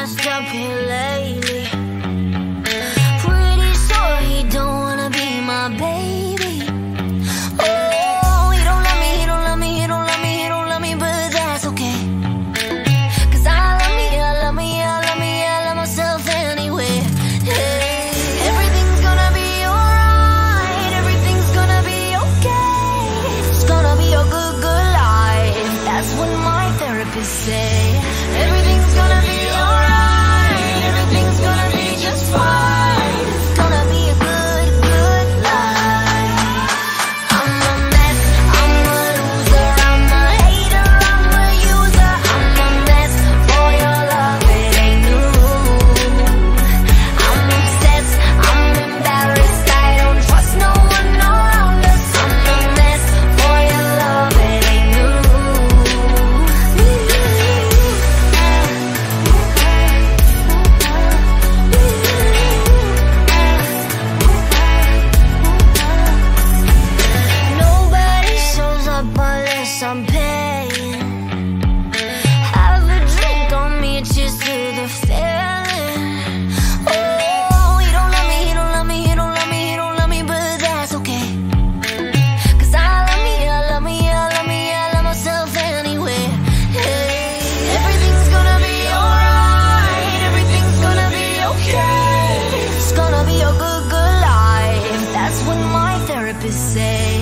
messed up here lately. be safe.